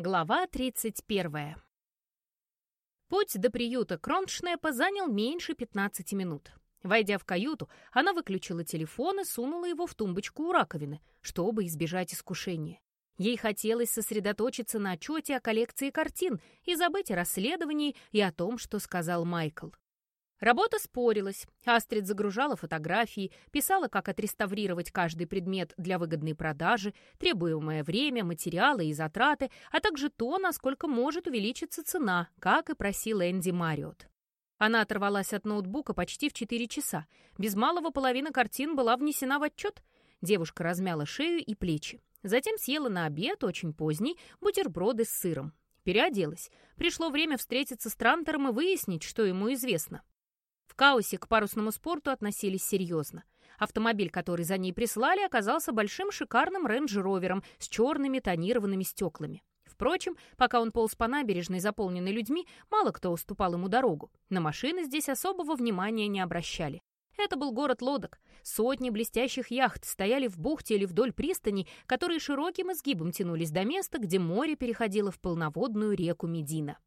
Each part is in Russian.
Глава 31. Путь до приюта Кроншнепа занял меньше 15 минут. Войдя в каюту, она выключила телефон и сунула его в тумбочку у раковины, чтобы избежать искушения. Ей хотелось сосредоточиться на отчете о коллекции картин и забыть о расследовании и о том, что сказал Майкл. Работа спорилась. Астрид загружала фотографии, писала, как отреставрировать каждый предмет для выгодной продажи, требуемое время, материалы и затраты, а также то, насколько может увеличиться цена, как и просил Энди Мариот. Она оторвалась от ноутбука почти в 4 часа. Без малого половина картин была внесена в отчет. Девушка размяла шею и плечи. Затем съела на обед, очень поздний, бутерброды с сыром. Переоделась. Пришло время встретиться с Трантером и выяснить, что ему известно. В Каусе к парусному спорту относились серьезно. Автомобиль, который за ней прислали, оказался большим шикарным рейндж-ровером с черными тонированными стеклами. Впрочем, пока он полз по набережной, заполненной людьми, мало кто уступал ему дорогу. На машины здесь особого внимания не обращали. Это был город лодок. Сотни блестящих яхт стояли в бухте или вдоль пристани, которые широким изгибом тянулись до места, где море переходило в полноводную реку Медина.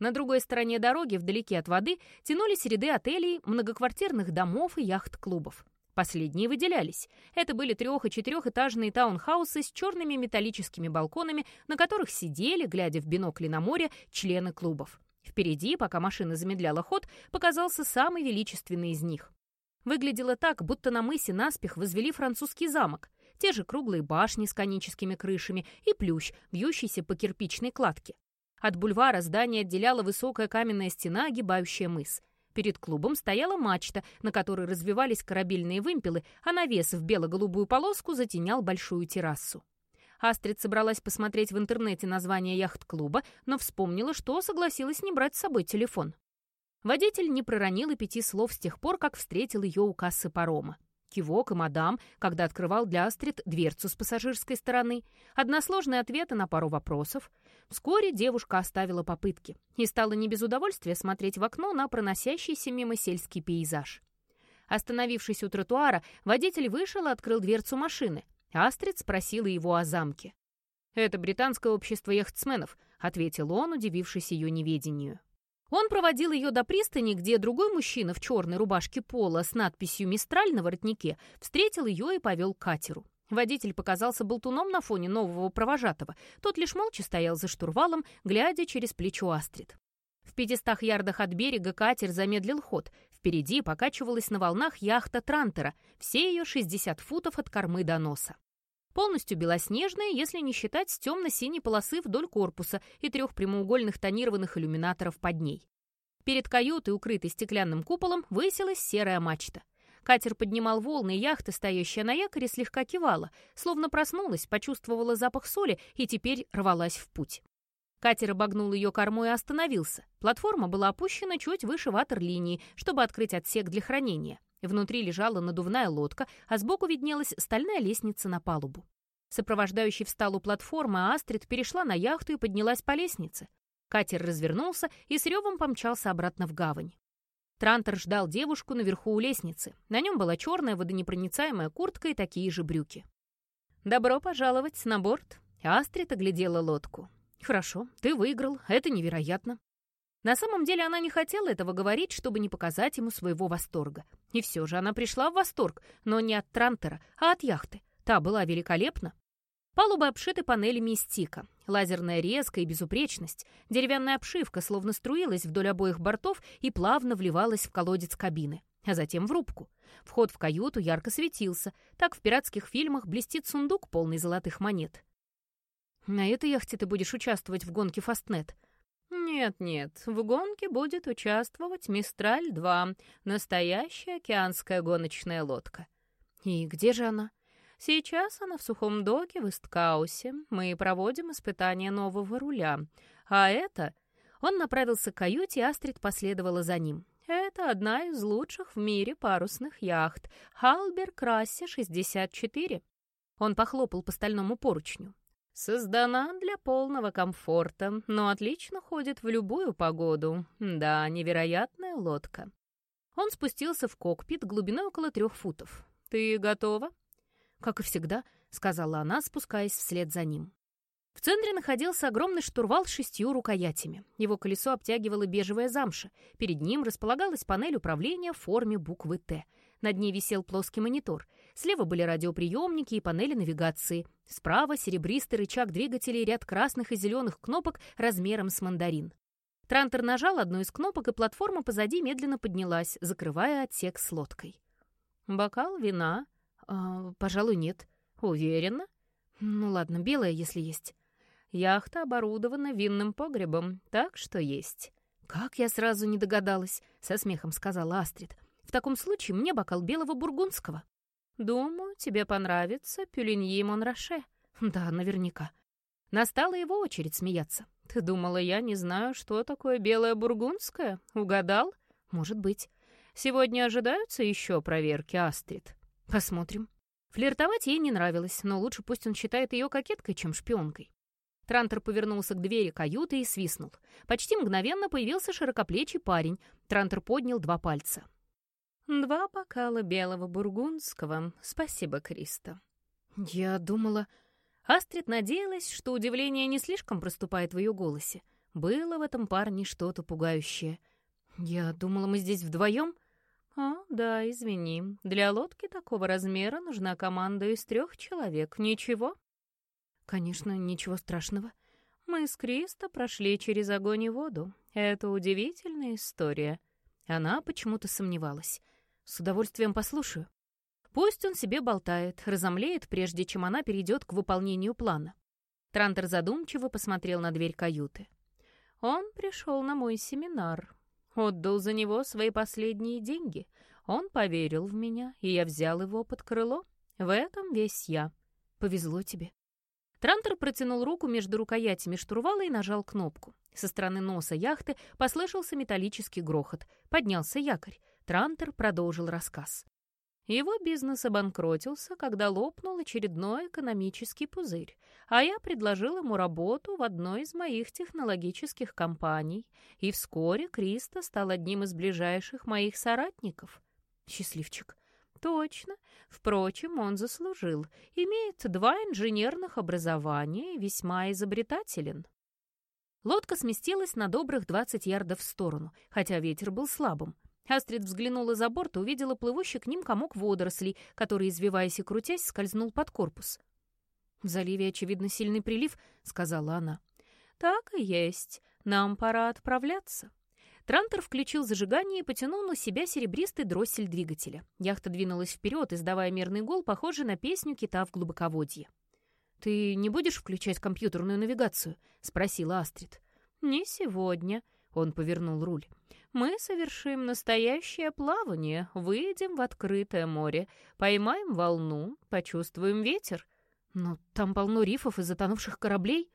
На другой стороне дороги, вдалеке от воды, тянулись ряды отелей, многоквартирных домов и яхт-клубов. Последние выделялись. Это были трех- и четырехэтажные таунхаусы с черными металлическими балконами, на которых сидели, глядя в бинокли на море, члены клубов. Впереди, пока машина замедляла ход, показался самый величественный из них. Выглядело так, будто на мысе наспех возвели французский замок. Те же круглые башни с коническими крышами и плющ, вьющийся по кирпичной кладке. От бульвара здание отделяла высокая каменная стена, огибающая мыс. Перед клубом стояла мачта, на которой развивались корабельные вымпелы, а навес в бело-голубую полоску затенял большую террасу. Астрид собралась посмотреть в интернете название яхт-клуба, но вспомнила, что согласилась не брать с собой телефон. Водитель не проронил и пяти слов с тех пор, как встретил ее у кассы парома. Кивок и мадам, когда открывал для Астрид дверцу с пассажирской стороны, односложные ответы на пару вопросов. Вскоре девушка оставила попытки и стала не без удовольствия смотреть в окно на проносящийся мимо сельский пейзаж. Остановившись у тротуара, водитель вышел и открыл дверцу машины. Астрид спросила его о замке. «Это британское общество яхтсменов», — ответил он, удивившись ее неведению. Он проводил ее до пристани, где другой мужчина в черной рубашке пола с надписью «Мистраль» на воротнике встретил ее и повел к катеру. Водитель показался болтуном на фоне нового провожатого. Тот лишь молча стоял за штурвалом, глядя через плечо Астрид. В пятистах ярдах от берега катер замедлил ход. Впереди покачивалась на волнах яхта Трантера, все ее 60 футов от кормы до носа. Полностью белоснежная, если не считать темно-синей полосы вдоль корпуса и трех прямоугольных тонированных иллюминаторов под ней. Перед каютой, укрытой стеклянным куполом, высилась серая мачта. Катер поднимал волны, яхта, стоящая на якоре, слегка кивала, словно проснулась, почувствовала запах соли и теперь рвалась в путь. Катер обогнул ее кормой и остановился. Платформа была опущена чуть выше ватерлинии, чтобы открыть отсек для хранения. Внутри лежала надувная лодка, а сбоку виднелась стальная лестница на палубу. Сопровождающий встал у платформы, Астрид перешла на яхту и поднялась по лестнице. Катер развернулся и с ревом помчался обратно в гавань. Трантор ждал девушку наверху у лестницы. На нем была черная водонепроницаемая куртка и такие же брюки. «Добро пожаловать на борт!» Астрид оглядела лодку. «Хорошо, ты выиграл, это невероятно. На самом деле она не хотела этого говорить, чтобы не показать ему своего восторга. И все же она пришла в восторг, но не от Трантера, а от яхты. Та была великолепна. Палубы обшиты панелями из тика. Лазерная резка и безупречность. Деревянная обшивка словно струилась вдоль обоих бортов и плавно вливалась в колодец кабины, а затем в рубку. Вход в каюту ярко светился. Так в пиратских фильмах блестит сундук, полный золотых монет. «На этой яхте ты будешь участвовать в гонке Фастнет», нет-нет, в гонке будет участвовать «Мистраль-2», настоящая океанская гоночная лодка. И где же она? Сейчас она в сухом доке в Исткаусе. Мы проводим испытание нового руля. А это... Он направился к каюте, и Астрид последовала за ним. Это одна из лучших в мире парусных яхт. Халбер Крассе 64. Он похлопал по стальному поручню. Создана для полного комфорта, но отлично ходит в любую погоду. Да, невероятная лодка. Он спустился в кокпит глубиной около трех футов. «Ты готова?» «Как и всегда», — сказала она, спускаясь вслед за ним. В центре находился огромный штурвал с шестью рукоятями. Его колесо обтягивало бежевая замша. Перед ним располагалась панель управления в форме буквы «Т». Над ней висел плоский монитор. Слева были радиоприемники и панели навигации. Справа серебристый рычаг двигателя и ряд красных и зеленых кнопок размером с мандарин. Трантер нажал одну из кнопок, и платформа позади медленно поднялась, закрывая отсек с лодкой. «Бокал вина?» а, «Пожалуй, нет». «Уверена?» «Ну ладно, белая, если есть». «Яхта оборудована винным погребом, так что есть». «Как я сразу не догадалась», — со смехом сказала Астрид. «В таком случае мне бокал белого бургундского». «Думаю, тебе понравится пюлиньи Монраше». «Да, наверняка». Настала его очередь смеяться. «Ты думала, я не знаю, что такое белое бургундское? Угадал?» «Может быть». «Сегодня ожидаются еще проверки, Астрид?» «Посмотрим». Флиртовать ей не нравилось, но лучше пусть он считает ее кокеткой, чем шпионкой. Трантор повернулся к двери каюты и свистнул. Почти мгновенно появился широкоплечий парень. Трантор поднял два пальца. «Два бокала белого бургундского. Спасибо, Криста». «Я думала...» Астрид надеялась, что удивление не слишком проступает в ее голосе. Было в этом парне что-то пугающее. «Я думала, мы здесь вдвоем?» «А, да, извини. Для лодки такого размера нужна команда из трех человек. Ничего?» «Конечно, ничего страшного. Мы с Кристо прошли через огонь и воду. Это удивительная история». Она почему-то сомневалась. «С удовольствием послушаю». Пусть он себе болтает, разомлеет, прежде чем она перейдет к выполнению плана. Трантер задумчиво посмотрел на дверь каюты. «Он пришел на мой семинар. Отдал за него свои последние деньги. Он поверил в меня, и я взял его под крыло. В этом весь я. Повезло тебе». Трантер протянул руку между рукоятями штурвала и нажал кнопку. Со стороны носа яхты послышался металлический грохот. Поднялся якорь. Трантер продолжил рассказ. Его бизнес обанкротился, когда лопнул очередной экономический пузырь, а я предложил ему работу в одной из моих технологических компаний, и вскоре Криста стал одним из ближайших моих соратников. Счастливчик. Точно. Впрочем, он заслужил. Имеет два инженерных образования и весьма изобретателен. Лодка сместилась на добрых 20 ярдов в сторону, хотя ветер был слабым. Астрид взглянула за борт и увидела плывущий к ним комок водорослей, который, извиваясь и крутясь, скользнул под корпус. «В заливе, очевидно, сильный прилив», — сказала она. «Так и есть. Нам пора отправляться». Трантор включил зажигание и потянул на себя серебристый дроссель двигателя. Яхта двинулась вперед, издавая мерный гул, похожий на песню кита в глубоководье. «Ты не будешь включать компьютерную навигацию?» — спросила Астрид. «Не сегодня», — он повернул руль мы совершим настоящее плавание, выйдем в открытое море, поймаем волну, почувствуем ветер. Но там полно рифов и затонувших кораблей.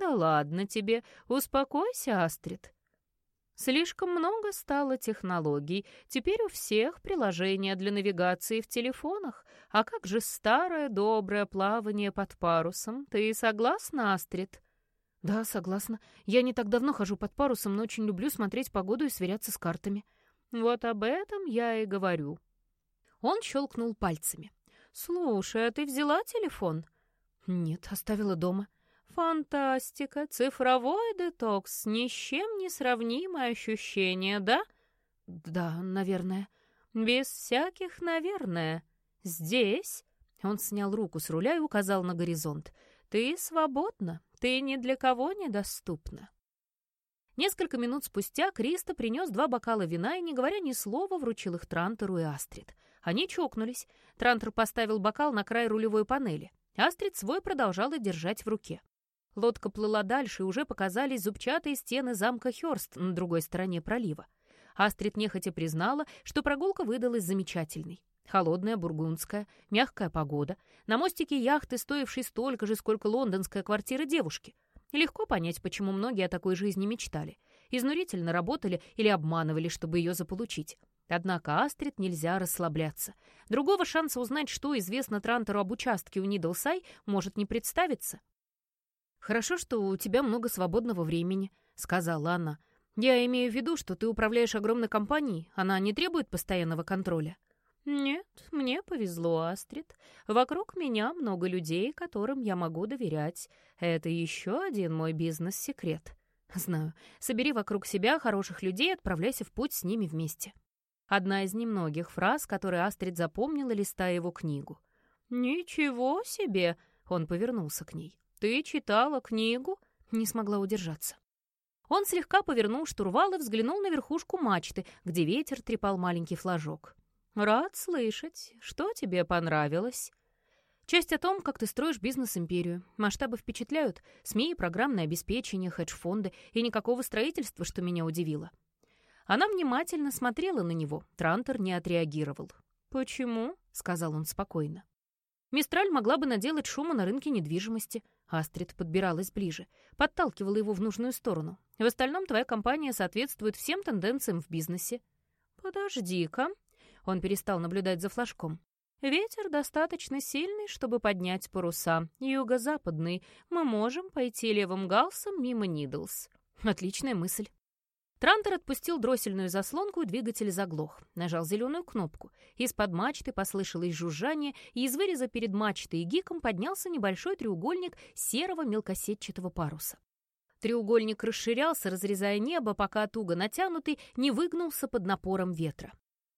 Да ладно тебе, успокойся, Астрид. Слишком много стало технологий. Теперь у всех приложения для навигации в телефонах. А как же старое доброе плавание под парусом? Ты согласна, Астрид? «Да, согласна. Я не так давно хожу под парусом, но очень люблю смотреть погоду и сверяться с картами». «Вот об этом я и говорю». Он щелкнул пальцами. «Слушай, а ты взяла телефон?» «Нет, оставила дома». «Фантастика! Цифровой детокс! Ни с чем не сравнимое ощущение, да?» «Да, наверное». «Без всяких «наверное». Здесь...» Он снял руку с руля и указал на горизонт. «Ты свободна. Ты ни для кого недоступна». Несколько минут спустя Криста принес два бокала вина и, не говоря ни слова, вручил их Трантеру и Астрид. Они чокнулись. Трантер поставил бокал на край рулевой панели. Астрид свой продолжала держать в руке. Лодка плыла дальше, и уже показались зубчатые стены замка Хёрст на другой стороне пролива. Астрид нехотя признала, что прогулка выдалась замечательной. Холодная бургундская, мягкая погода. На мостике яхты, стоившей столько же, сколько лондонская квартира девушки. Легко понять, почему многие о такой жизни мечтали. Изнурительно работали или обманывали, чтобы ее заполучить. Однако Астрид нельзя расслабляться. Другого шанса узнать, что известно Трантору об участке у Нидлсай, может не представиться. «Хорошо, что у тебя много свободного времени», — сказала она. «Я имею в виду, что ты управляешь огромной компанией, она не требует постоянного контроля». «Нет, мне повезло, Астрид. Вокруг меня много людей, которым я могу доверять. Это еще один мой бизнес-секрет. Знаю. Собери вокруг себя хороших людей и отправляйся в путь с ними вместе». Одна из немногих фраз, которые Астрид запомнила, листая его книгу. «Ничего себе!» — он повернулся к ней. «Ты читала книгу?» Не смогла удержаться. Он слегка повернул штурвал и взглянул на верхушку мачты, где ветер трепал маленький флажок. «Рад слышать. Что тебе понравилось?» «Часть о том, как ты строишь бизнес-империю. Масштабы впечатляют. СМИ, программное обеспечение, хедж-фонды и никакого строительства, что меня удивило. Она внимательно смотрела на него. Трантор не отреагировал. «Почему?» — сказал он спокойно. «Мистраль могла бы наделать шума на рынке недвижимости». Астрид подбиралась ближе, подталкивала его в нужную сторону. «В остальном твоя компания соответствует всем тенденциям в бизнесе». «Подожди-ка». Он перестал наблюдать за флажком. «Ветер достаточно сильный, чтобы поднять паруса. Юго-западный. Мы можем пойти левым галсом мимо Нидлс». «Отличная мысль». Трантер отпустил дроссельную заслонку, и двигатель заглох. Нажал зеленую кнопку. Из-под мачты послышалось жужжание, и из выреза перед мачтой и гиком поднялся небольшой треугольник серого мелкосетчатого паруса. Треугольник расширялся, разрезая небо, пока туго натянутый не выгнулся под напором ветра.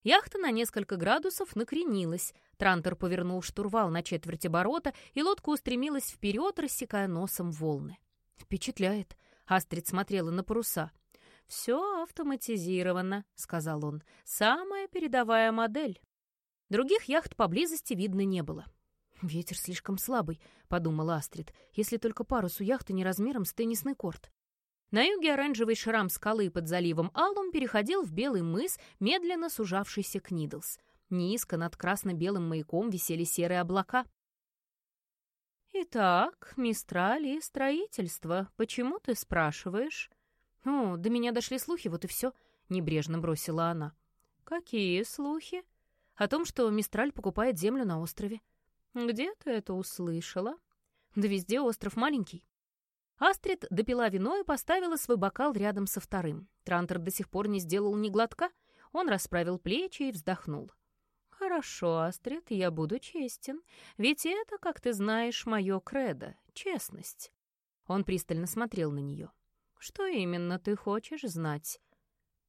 Яхта на несколько градусов накренилась. Трантер повернул штурвал на четверть оборота, и лодка устремилась вперед, рассекая носом волны. «Впечатляет!» — Астрид смотрела на паруса. «Все автоматизировано», — сказал он. «Самая передовая модель». Других яхт поблизости видно не было. «Ветер слишком слабый», — подумала Астрид, «если только парус у яхты не размером с теннисный корт». На юге оранжевый шрам скалы под заливом Аллум переходил в белый мыс, медленно сужавшийся к Нидлс. Низко над красно-белым маяком висели серые облака. «Итак, мистрали строительство. Почему ты спрашиваешь?» «О, до меня дошли слухи, вот и все», — небрежно бросила она. «Какие слухи?» «О том, что Мистраль покупает землю на острове». «Где ты это услышала?» «Да везде остров маленький». Астрид допила вино и поставила свой бокал рядом со вторым. Трантор до сих пор не сделал ни глотка. Он расправил плечи и вздохнул. «Хорошо, Астрид, я буду честен. Ведь это, как ты знаешь, мое кредо — честность». Он пристально смотрел на нее. «Что именно ты хочешь знать?»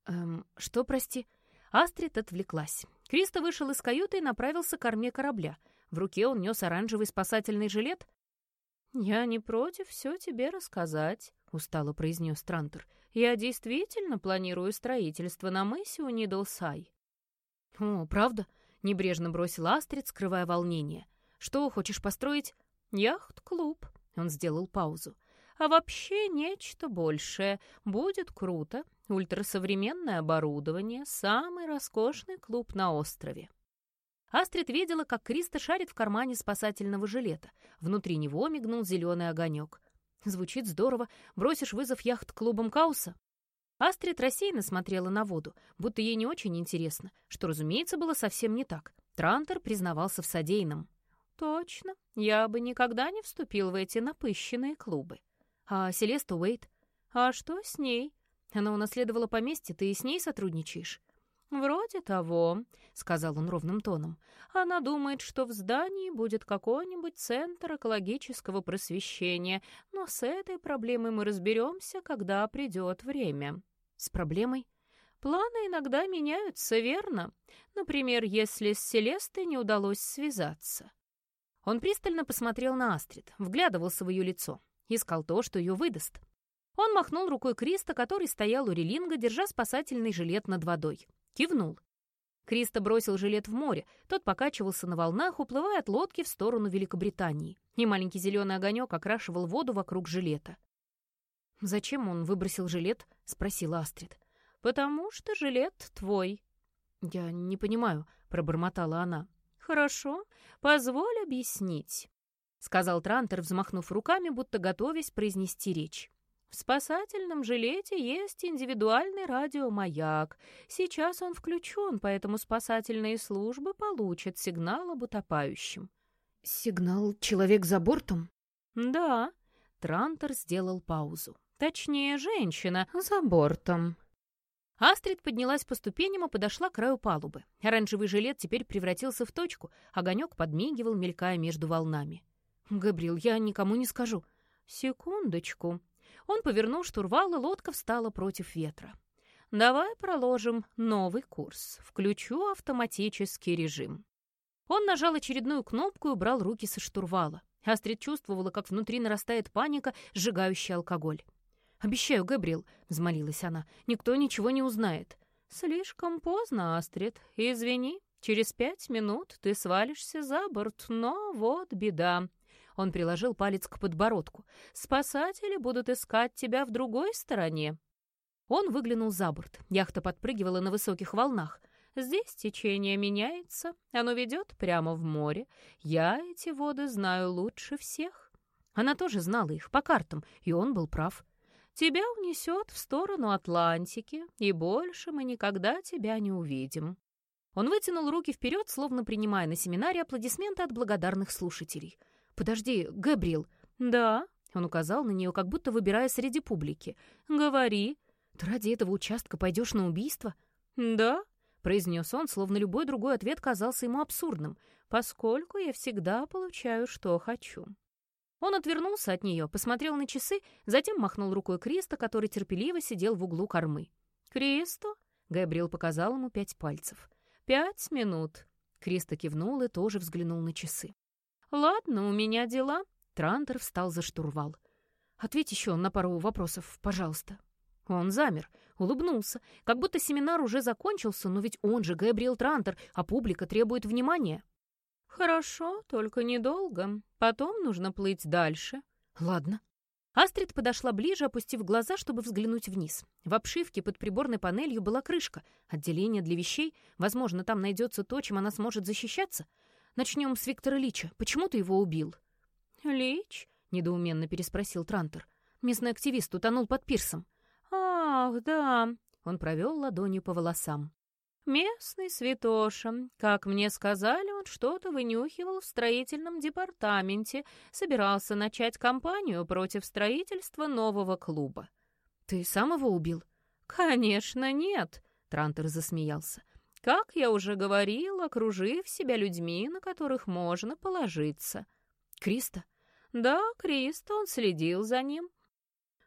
«Эм, что, прости?» Астрид отвлеклась. Криста вышел из каюты и направился к корме корабля. В руке он нес оранжевый спасательный жилет. «Я не против все тебе рассказать», — устало произнес Трантер. «Я действительно планирую строительство на мысе у Нидлсай». «О, правда?» — небрежно бросил Астрид, скрывая волнение. «Что хочешь построить?» «Яхт-клуб», — он сделал паузу. А вообще нечто большее. Будет круто. Ультрасовременное оборудование, самый роскошный клуб на острове. Астрид видела, как Криста шарит в кармане спасательного жилета. Внутри него мигнул зеленый огонек. Звучит здорово. Бросишь вызов яхт-клубам Кауса? Астрид рассеянно смотрела на воду, будто ей не очень интересно, что, разумеется, было совсем не так. Трантер признавался в содеянном. «Точно, я бы никогда не вступил в эти напыщенные клубы. А Селеста Уэйт? А что с ней? Она унаследовала поместье, ты и с ней сотрудничаешь? «Вроде того», — сказал он ровным тоном. «Она думает, что в здании будет какой-нибудь центр экологического просвещения, но с этой проблемой мы разберемся, когда придет время». «С проблемой?» «Планы иногда меняются, верно? Например, если с Селестой не удалось связаться». Он пристально посмотрел на Астрид, вглядывался в ее лицо. Искал то, что ее выдаст. Он махнул рукой Криста, который стоял у релинга, держа спасательный жилет над водой. Кивнул. Криста бросил жилет в море. Тот покачивался на волнах, уплывая от лодки в сторону Великобритании. И маленький зеленый огонек окрашивал воду вокруг жилета. «Зачем он выбросил жилет?» — спросила Астрид. «Потому что жилет твой». «Я не понимаю», — пробормотала она. «Хорошо, позволь объяснить». — сказал Трантер, взмахнув руками, будто готовясь произнести речь. «В спасательном жилете есть индивидуальный радиомаяк. Сейчас он включен, поэтому спасательные службы получат сигнал об утопающем». «Сигнал «Человек за бортом»?» «Да». Трантер сделал паузу. «Точнее, женщина за бортом». Астрид поднялась по ступеням и подошла к краю палубы. Оранжевый жилет теперь превратился в точку, огонек подмигивал, мелькая между волнами. «Габриэл, я никому не скажу». «Секундочку». Он повернул штурвал, и лодка встала против ветра. «Давай проложим новый курс. Включу автоматический режим». Он нажал очередную кнопку и убрал руки со штурвала. Астрид чувствовала, как внутри нарастает паника, сжигающая алкоголь. «Обещаю, Габриэл», — взмолилась она, — «никто ничего не узнает». «Слишком поздно, Астрид. Извини, через пять минут ты свалишься за борт, но вот беда». Он приложил палец к подбородку. «Спасатели будут искать тебя в другой стороне». Он выглянул за борт. Яхта подпрыгивала на высоких волнах. «Здесь течение меняется. Оно ведет прямо в море. Я эти воды знаю лучше всех». Она тоже знала их по картам, и он был прав. Тебя унесет в сторону Атлантики, и больше мы никогда тебя не увидим». Он вытянул руки вперед, словно принимая на семинаре аплодисменты от благодарных слушателей. «Подожди, Габриэл». «Да», — он указал на нее, как будто выбирая среди публики. «Говори». «Ты ради этого участка пойдешь на убийство?» «Да», — произнес он, словно любой другой ответ казался ему абсурдным, «поскольку я всегда получаю, что хочу». Он отвернулся от нее, посмотрел на часы, затем махнул рукой Криста, который терпеливо сидел в углу кормы. «Кристо?» — Габриэл показал ему пять пальцев. «Пять минут». Криста кивнул и тоже взглянул на часы. «Ладно, у меня дела». Трантер встал за штурвал. «Ответь еще на пару вопросов, пожалуйста». Он замер, улыбнулся, как будто семинар уже закончился, но ведь он же Габриэл Трантер, а публика требует внимания. «Хорошо, только недолго. Потом нужно плыть дальше». «Ладно». Астрид подошла ближе, опустив глаза, чтобы взглянуть вниз. В обшивке под приборной панелью была крышка, отделение для вещей. Возможно, там найдется то, чем она сможет защищаться. Начнем с Виктора Лича. Почему ты его убил? «Лич?» — недоуменно переспросил Трантер. Местный активист утонул под пирсом. «Ах, да». Он провел ладонью по волосам. Местный святоша. Как мне сказали, он что-то вынюхивал в строительном департаменте, собирался начать кампанию против строительства нового клуба. «Ты сам его убил?» «Конечно, нет», — Трантер засмеялся. «Как я уже говорил, окружив себя людьми, на которых можно положиться». «Криста?» «Да, Криста, он следил за ним.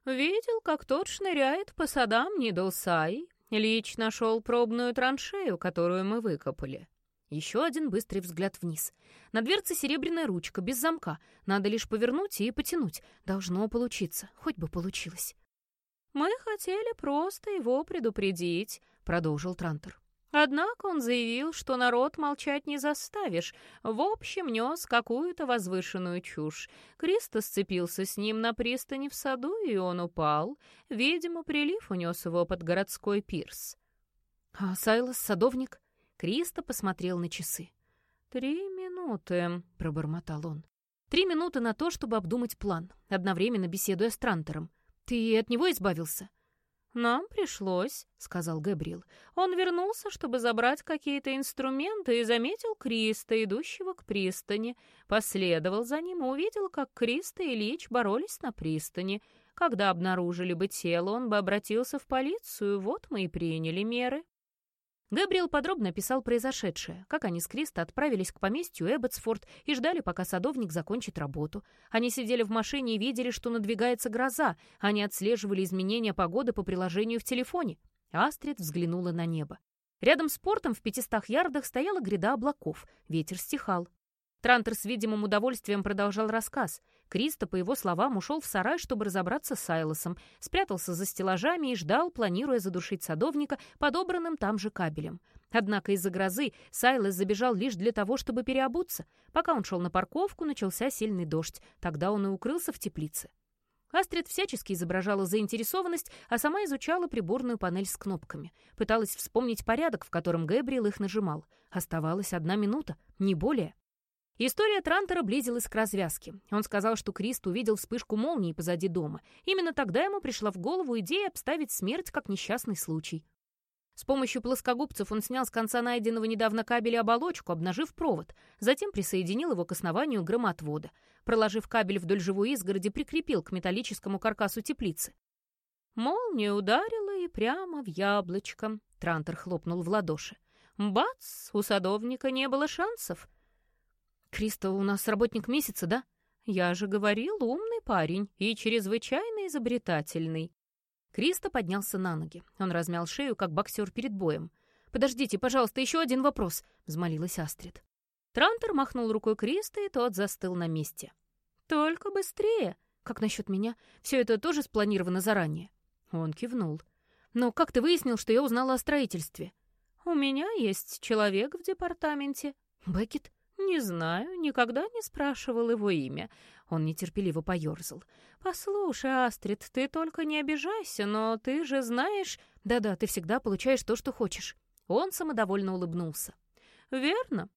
Видел, как тот шныряет по садам Нидолсай, Ильич нашел пробную траншею, которую мы выкопали. Еще один быстрый взгляд вниз. На дверце серебряная ручка, без замка. Надо лишь повернуть и потянуть. Должно получиться. Хоть бы получилось. «Мы хотели просто его предупредить», — продолжил Трантор. Однако он заявил, что народ молчать не заставишь. В общем, нес какую-то возвышенную чушь. Кристо сцепился с ним на пристани в саду, и он упал. Видимо, прилив унес его под городской пирс. «А Сайлос, садовник?» Кристо посмотрел на часы. «Три минуты», — пробормотал он. «Три минуты на то, чтобы обдумать план, одновременно беседуя с Трантером. Ты от него избавился?» «Нам пришлось», — сказал Габриэл. Он вернулся, чтобы забрать какие-то инструменты, и заметил Криста, идущего к пристани. Последовал за ним и увидел, как Криста и Лич боролись на пристани. Когда обнаружили бы тело, он бы обратился в полицию, вот мы и приняли меры. Габриэл подробно описал произошедшее, как они с Криста отправились к поместью Эбботсфорд и ждали, пока садовник закончит работу. Они сидели в машине и видели, что надвигается гроза. Они отслеживали изменения погоды по приложению в телефоне. Астрид взглянула на небо. Рядом с портом в пятистах ярдах стояла гряда облаков. Ветер стихал. Трантер с видимым удовольствием продолжал рассказ. Криста, по его словам, ушел в сарай, чтобы разобраться с Сайлосом, спрятался за стеллажами и ждал, планируя задушить садовника подобранным там же кабелем. Однако из-за грозы Сайлос забежал лишь для того, чтобы переобуться. Пока он шел на парковку, начался сильный дождь. Тогда он и укрылся в теплице. Астрид всячески изображала заинтересованность, а сама изучала приборную панель с кнопками. Пыталась вспомнить порядок, в котором Гэбриэл их нажимал. Оставалась одна минута, не более. История Трантера близилась к развязке. Он сказал, что Крист увидел вспышку молнии позади дома. Именно тогда ему пришла в голову идея обставить смерть как несчастный случай. С помощью плоскогубцев он снял с конца найденного недавно кабеля оболочку, обнажив провод. Затем присоединил его к основанию громотвода. Проложив кабель вдоль живой изгороди, прикрепил к металлическому каркасу теплицы. Молния ударила и прямо в яблочко. Трантор хлопнул в ладоши. Бац! У садовника не было шансов. «Криста, у нас работник месяца, да?» «Я же говорил, умный парень и чрезвычайно изобретательный». Криста поднялся на ноги. Он размял шею, как боксер перед боем. «Подождите, пожалуйста, еще один вопрос», — взмолилась Астрид. Трантор махнул рукой Криста, и тот застыл на месте. «Только быстрее!» «Как насчет меня? Все это тоже спланировано заранее?» Он кивнул. «Но как ты выяснил, что я узнала о строительстве?» «У меня есть человек в департаменте». «Беккет?» «Не знаю, никогда не спрашивал его имя». Он нетерпеливо поерзал. «Послушай, Астрид, ты только не обижайся, но ты же знаешь...» «Да-да, ты всегда получаешь то, что хочешь». Он самодовольно улыбнулся. «Верно».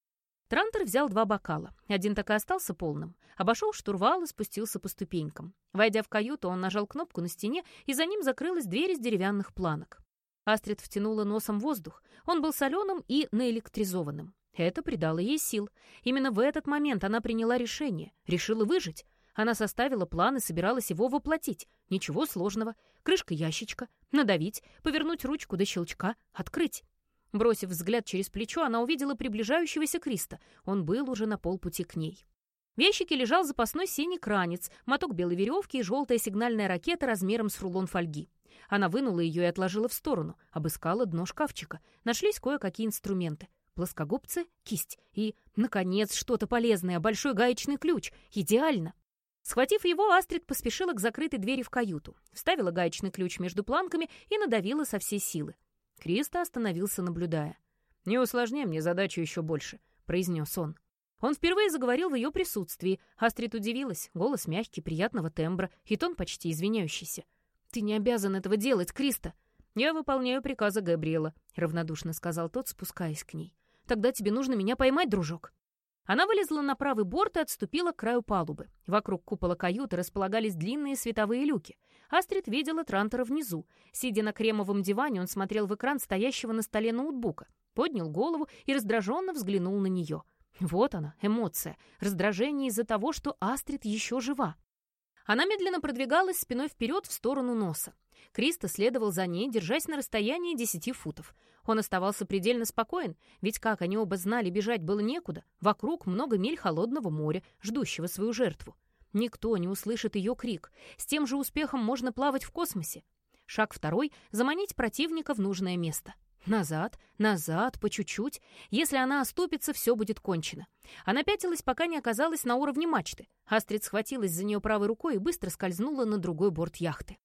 Трантор взял два бокала. Один так и остался полным. Обошел штурвал и спустился по ступенькам. Войдя в каюту, он нажал кнопку на стене, и за ним закрылась дверь из деревянных планок. Астрид втянула носом воздух. Он был соленым и наэлектризованным. Это придало ей сил. Именно в этот момент она приняла решение, решила выжить. Она составила план и собиралась его воплотить. Ничего сложного. Крышка ящичка, надавить, повернуть ручку до щелчка, открыть. Бросив взгляд через плечо, она увидела приближающегося Криста. Он был уже на полпути к ней. В ящике лежал запасной синий кранец, моток белой веревки и желтая сигнальная ракета размером с рулон фольги. Она вынула ее и отложила в сторону, обыскала дно шкафчика. Нашлись кое-какие инструменты плоскогубцы, кисть и, наконец, что-то полезное, большой гаечный ключ. Идеально! Схватив его, Астрид поспешила к закрытой двери в каюту, вставила гаечный ключ между планками и надавила со всей силы. Криста остановился, наблюдая. «Не усложняй мне задачу еще больше», — произнес он. Он впервые заговорил в ее присутствии. Астрид удивилась. Голос мягкий, приятного тембра, и тон почти извиняющийся. «Ты не обязан этого делать, Криста!» «Я выполняю приказы Габриэла», — равнодушно сказал тот, спускаясь к ней. Тогда тебе нужно меня поймать, дружок». Она вылезла на правый борт и отступила к краю палубы. Вокруг купола каюты располагались длинные световые люки. Астрид видела Трантора внизу. Сидя на кремовом диване, он смотрел в экран стоящего на столе ноутбука, поднял голову и раздраженно взглянул на нее. Вот она, эмоция, раздражение из-за того, что Астрид еще жива. Она медленно продвигалась спиной вперед в сторону носа. Криста следовал за ней, держась на расстоянии десяти футов. Он оставался предельно спокоен, ведь, как они оба знали, бежать было некуда. Вокруг много миль холодного моря, ждущего свою жертву. Никто не услышит ее крик. С тем же успехом можно плавать в космосе. Шаг второй — заманить противника в нужное место. Назад, назад, по чуть-чуть. Если она оступится, все будет кончено. Она пятилась, пока не оказалась на уровне мачты. Астрид схватилась за нее правой рукой и быстро скользнула на другой борт яхты.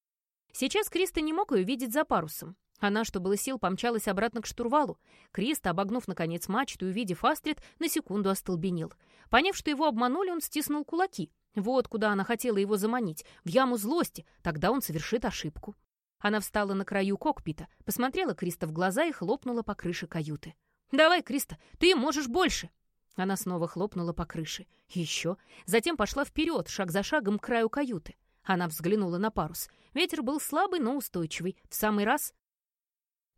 Сейчас Криста не мог ее видеть за парусом. Она, что было сил, помчалась обратно к штурвалу. Криста, обогнув, наконец, мачту и увидев Астрид, на секунду остолбенел. Поняв, что его обманули, он стиснул кулаки. Вот куда она хотела его заманить, в яму злости, тогда он совершит ошибку. Она встала на краю кокпита, посмотрела Криста в глаза и хлопнула по крыше каюты. «Давай, Криста, ты можешь больше!» Она снова хлопнула по крыше. Еще. Затем пошла вперед, шаг за шагом к краю каюты. Она взглянула на парус. Ветер был слабый, но устойчивый. В самый раз...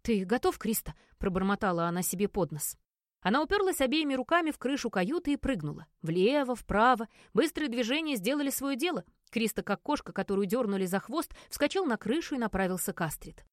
«Ты готов, Криста?» — пробормотала она себе под нос. Она уперлась обеими руками в крышу каюты и прыгнула. Влево, вправо. Быстрые движения сделали свое дело. Криста, как кошка, которую дернули за хвост, вскочил на крышу и направился к Астрид.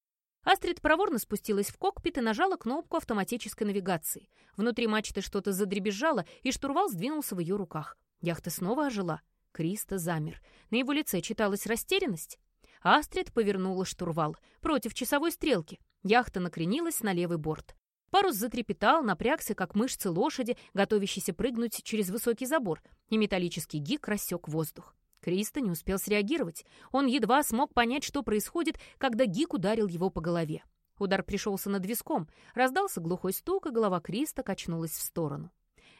Астрид проворно спустилась в кокпит и нажала кнопку автоматической навигации. Внутри мачты что-то задребезжало, и штурвал сдвинулся в ее руках. Яхта снова ожила. Криста замер. На его лице читалась растерянность. Астрид повернула штурвал против часовой стрелки. Яхта накренилась на левый борт. Парус затрепетал, напрягся, как мышцы лошади, готовящейся прыгнуть через высокий забор, и металлический гик рассек воздух. Криста не успел среагировать. Он едва смог понять, что происходит, когда Гик ударил его по голове. Удар пришелся над виском, раздался глухой стук, и голова Криста качнулась в сторону.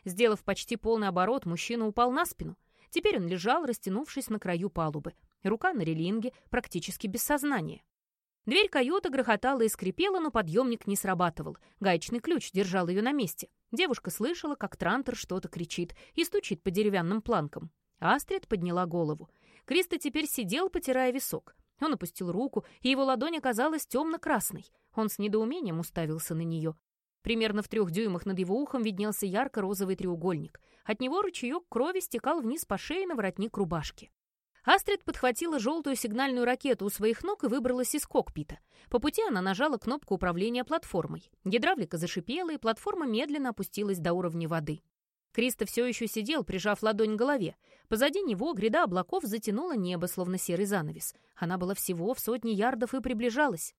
Сделав почти полный оборот, мужчина упал на спину. Теперь он лежал, растянувшись на краю палубы. Рука на релинге, практически без сознания. Дверь каюты грохотала и скрипела, но подъемник не срабатывал. Гаечный ключ держал ее на месте. Девушка слышала, как Трантор что-то кричит и стучит по деревянным планкам. Астрид подняла голову. Криста теперь сидел, потирая висок. Он опустил руку, и его ладонь оказалась темно-красной. Он с недоумением уставился на нее. Примерно в трех дюймах над его ухом виднелся ярко-розовый треугольник. От него ручеек крови стекал вниз по шее на воротник рубашки. Астрид подхватила желтую сигнальную ракету у своих ног и выбралась из кокпита. По пути она нажала кнопку управления платформой. Гидравлика зашипела, и платформа медленно опустилась до уровня воды. Криста все еще сидел, прижав ладонь к голове. Позади него гряда облаков затянула небо, словно серый занавес. Она была всего в сотне ярдов и приближалась.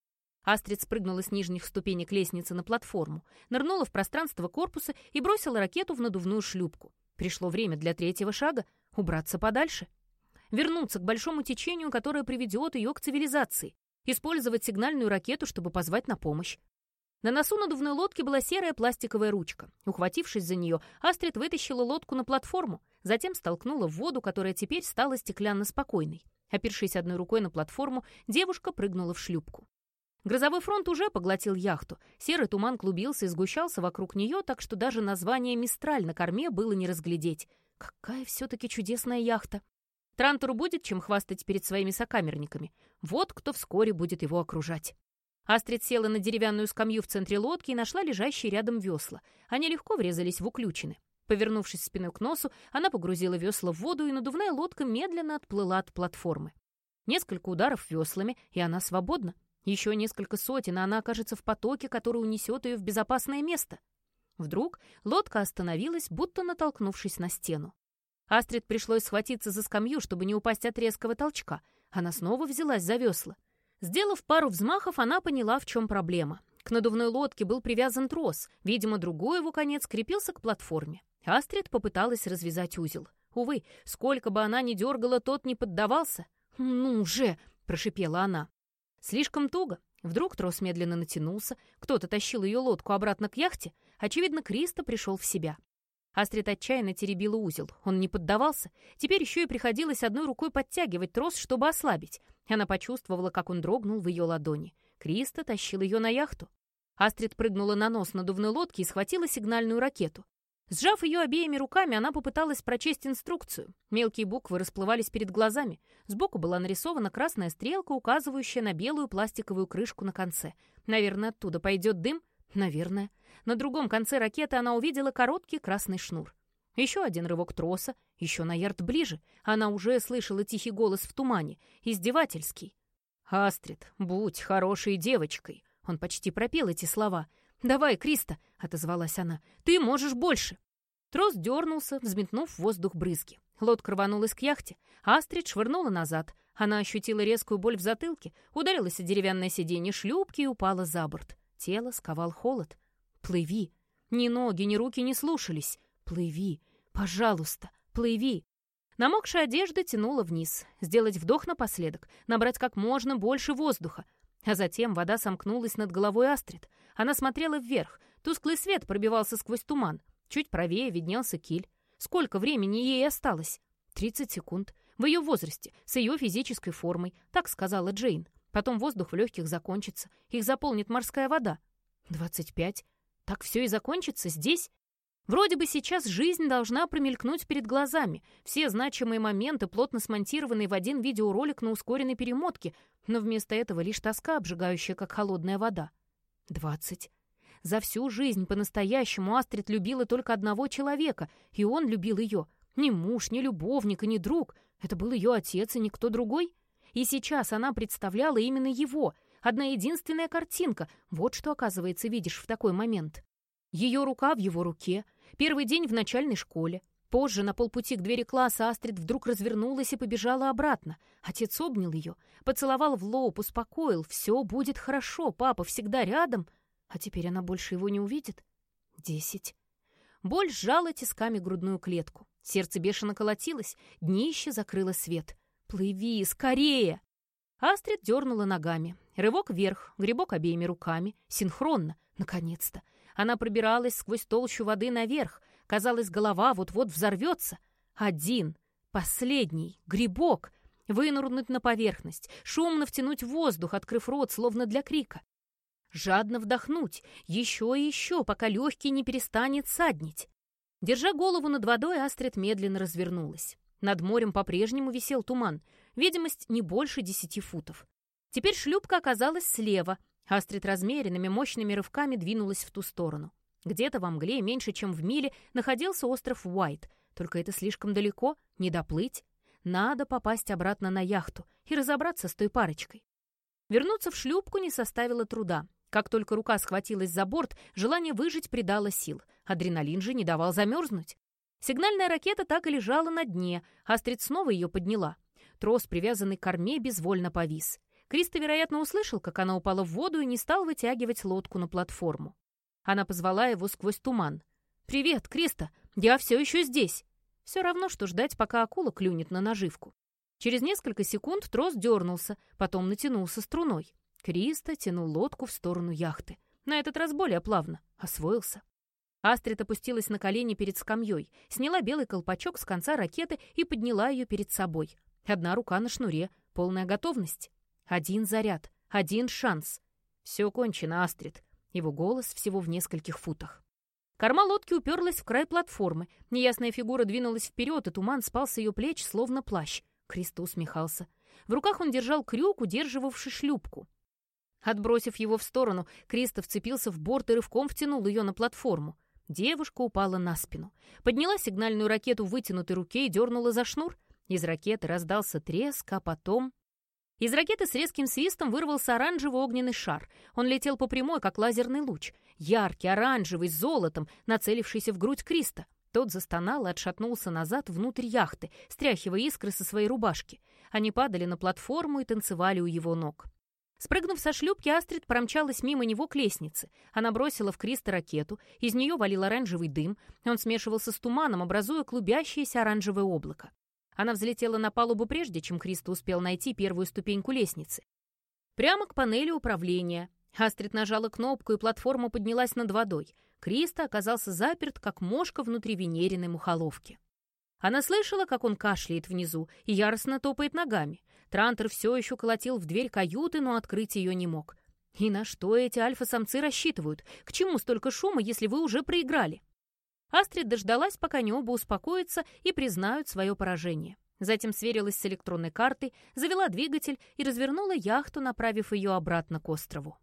Астрид спрыгнула с нижних ступенек лестницы на платформу, нырнула в пространство корпуса и бросила ракету в надувную шлюпку. Пришло время для третьего шага — убраться подальше. Вернуться к большому течению, которое приведет ее к цивилизации. Использовать сигнальную ракету, чтобы позвать на помощь. На носу надувной лодки была серая пластиковая ручка. Ухватившись за нее, Астрид вытащила лодку на платформу, затем столкнула в воду, которая теперь стала стеклянно спокойной. Опершись одной рукой на платформу, девушка прыгнула в шлюпку. Грозовой фронт уже поглотил яхту. Серый туман клубился и сгущался вокруг нее, так что даже название «Мистраль» на корме было не разглядеть. Какая все-таки чудесная яхта! Трантору будет чем хвастать перед своими сокамерниками. Вот кто вскоре будет его окружать. Астрид села на деревянную скамью в центре лодки и нашла лежащие рядом весла. Они легко врезались в уключины. Повернувшись спиной к носу, она погрузила весла в воду, и надувная лодка медленно отплыла от платформы. Несколько ударов веслами, и она свободна. Еще несколько сотен, и она окажется в потоке, который унесет ее в безопасное место. Вдруг лодка остановилась, будто натолкнувшись на стену. Астрид пришлось схватиться за скамью, чтобы не упасть от резкого толчка. Она снова взялась за весла. Сделав пару взмахов, она поняла, в чем проблема. К надувной лодке был привязан трос. Видимо, другой его конец крепился к платформе. Астрид попыталась развязать узел. Увы, сколько бы она ни дергала, тот не поддавался. «Ну же!» — прошипела она. Слишком туго. Вдруг трос медленно натянулся, кто-то тащил ее лодку обратно к яхте. Очевидно, Криста пришел в себя. Астрид отчаянно теребила узел. Он не поддавался. Теперь еще и приходилось одной рукой подтягивать трос, чтобы ослабить. Она почувствовала, как он дрогнул в ее ладони. Криста тащил ее на яхту. Астрид прыгнула на нос надувной лодки и схватила сигнальную ракету. Сжав ее обеими руками, она попыталась прочесть инструкцию. Мелкие буквы расплывались перед глазами. Сбоку была нарисована красная стрелка, указывающая на белую пластиковую крышку на конце. Наверное, оттуда пойдет дым? Наверное. На другом конце ракеты она увидела короткий красный шнур. Еще один рывок троса, еще на ярд ближе. Она уже слышала тихий голос в тумане, издевательский. «Астрид, будь хорошей девочкой!» Он почти пропел эти слова. «Давай, Криста!» — отозвалась она. «Ты можешь больше!» Трос дернулся, взметнув в воздух брызги. Лодка рванулась к яхте. Астрид швырнула назад. Она ощутила резкую боль в затылке, ударилась о деревянное сиденье шлюпки и упала за борт. Тело сковал холод. «Плыви!» Ни ноги, ни руки не слушались. «Плыви! Пожалуйста, плыви!» Намокшая одежда тянула вниз. Сделать вдох напоследок, набрать как можно больше воздуха. А затем вода сомкнулась над головой Астрид. Она смотрела вверх. Тусклый свет пробивался сквозь туман. Чуть правее виднелся киль. Сколько времени ей осталось? Тридцать секунд. В ее возрасте, с ее физической формой, так сказала Джейн. Потом воздух в легких закончится. Их заполнит морская вода. Двадцать пять. Так все и закончится здесь? Вроде бы сейчас жизнь должна промелькнуть перед глазами, все значимые моменты, плотно смонтированные в один видеоролик на ускоренной перемотке, но вместо этого лишь тоска, обжигающая, как холодная вода. Двадцать. За всю жизнь по-настоящему Астрид любила только одного человека, и он любил ее. Ни муж, ни любовник и ни друг. Это был ее отец и никто другой. И сейчас она представляла именно его. Одна единственная картинка. Вот что, оказывается, видишь в такой момент. Ее рука в его руке. Первый день в начальной школе. Позже, на полпути к двери класса, Астрид вдруг развернулась и побежала обратно. Отец обнял ее, поцеловал в лоб, успокоил. «Все будет хорошо, папа всегда рядом». А теперь она больше его не увидит. Десять. Боль сжала тисками грудную клетку. Сердце бешено колотилось, днище закрыло свет. «Плыви, скорее!» Астрид дернула ногами. Рывок вверх, грибок обеими руками. Синхронно, наконец-то. Она пробиралась сквозь толщу воды наверх. Казалось, голова вот-вот взорвется. Один, последний, грибок. Вынурнуть на поверхность, шумно втянуть воздух, открыв рот, словно для крика. Жадно вдохнуть, еще и еще, пока легкий не перестанет саднить. Держа голову над водой, Астрид медленно развернулась. Над морем по-прежнему висел туман, видимость не больше десяти футов. Теперь шлюпка оказалась слева, Астрид размеренными, мощными рывками двинулась в ту сторону. Где-то во мгле, меньше чем в миле, находился остров Уайт. Только это слишком далеко, не доплыть. Надо попасть обратно на яхту и разобраться с той парочкой. Вернуться в шлюпку не составило труда. Как только рука схватилась за борт, желание выжить придало сил. Адреналин же не давал замерзнуть. Сигнальная ракета так и лежала на дне. Астрид снова ее подняла. Трос, привязанный к корме, безвольно повис. Криста, вероятно, услышал, как она упала в воду и не стал вытягивать лодку на платформу. Она позвала его сквозь туман. «Привет, Криста! Я все еще здесь!» Все равно, что ждать, пока акула клюнет на наживку. Через несколько секунд трос дернулся, потом натянулся струной. Криста тянул лодку в сторону яхты. На этот раз более плавно. Освоился. Астрид опустилась на колени перед скамьей, сняла белый колпачок с конца ракеты и подняла ее перед собой. Одна рука на шнуре, полная готовность. Один заряд, один шанс. Все кончено, Астрид. Его голос всего в нескольких футах. Корма лодки уперлась в край платформы. Неясная фигура двинулась вперед, и туман спал с ее плеч, словно плащ. Кристо усмехался. В руках он держал крюк, удерживавший шлюпку. Отбросив его в сторону, Кристо вцепился в борт и рывком втянул ее на платформу. Девушка упала на спину. Подняла сигнальную ракету в вытянутой руке и дернула за шнур. Из ракеты раздался треск, а потом... Из ракеты с резким свистом вырвался оранжевый огненный шар. Он летел по прямой, как лазерный луч. Яркий, оранжевый, с золотом, нацелившийся в грудь Криста. Тот застонал и отшатнулся назад внутрь яхты, стряхивая искры со своей рубашки. Они падали на платформу и танцевали у его ног. Спрыгнув со шлюпки, Астрид промчалась мимо него к лестнице. Она бросила в Криста ракету, из нее валил оранжевый дым, он смешивался с туманом, образуя клубящееся оранжевое облако. Она взлетела на палубу прежде, чем Криста успел найти первую ступеньку лестницы. Прямо к панели управления. Астрид нажала кнопку, и платформа поднялась над водой. Криста оказался заперт, как мошка внутри венериной мухоловки. Она слышала, как он кашляет внизу и яростно топает ногами. Трантер все еще колотил в дверь каюты, но открыть ее не мог. И на что эти альфа-самцы рассчитывают? К чему столько шума, если вы уже проиграли? Астрид дождалась, пока они оба успокоятся и признают свое поражение. Затем сверилась с электронной картой, завела двигатель и развернула яхту, направив ее обратно к острову.